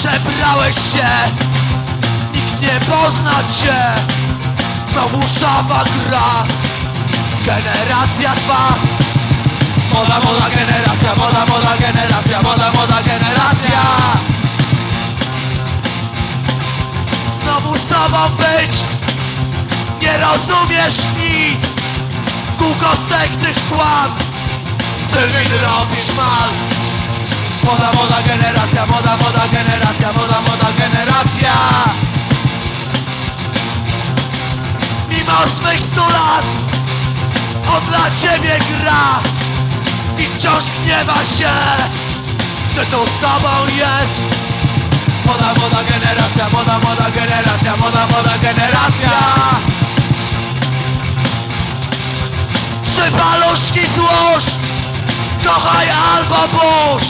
Przebrałeś się Nikt nie pozna cię. Znowu szafa gra Generacja trwa Moda, moda, generacja Moda, moda, generacja Moda, moda, generacja. Znowu sobą być Nie rozumiesz nic. W kółko steknych kłamstw Sylwin robisz mal. Moda, moda, generacja, moda, moda, generacja, Mimo swych stu lat. On dla ciebie gra I wciąż gniewa się Że to z tobą jest. Moda, moda, generacja, moda, moda, generacja, moda, moda, generacja. Trzy paluszki złóż Kochaj albo burz.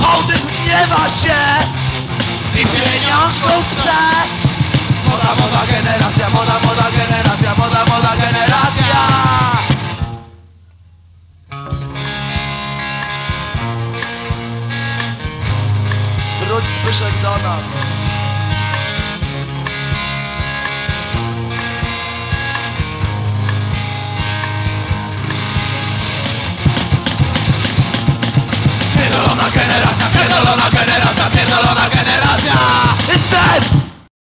Hołdy zgniewa się I pieniążków chce wish I'd done that. Piérdalo una generación, piérdalo una generación, piérdalo una generación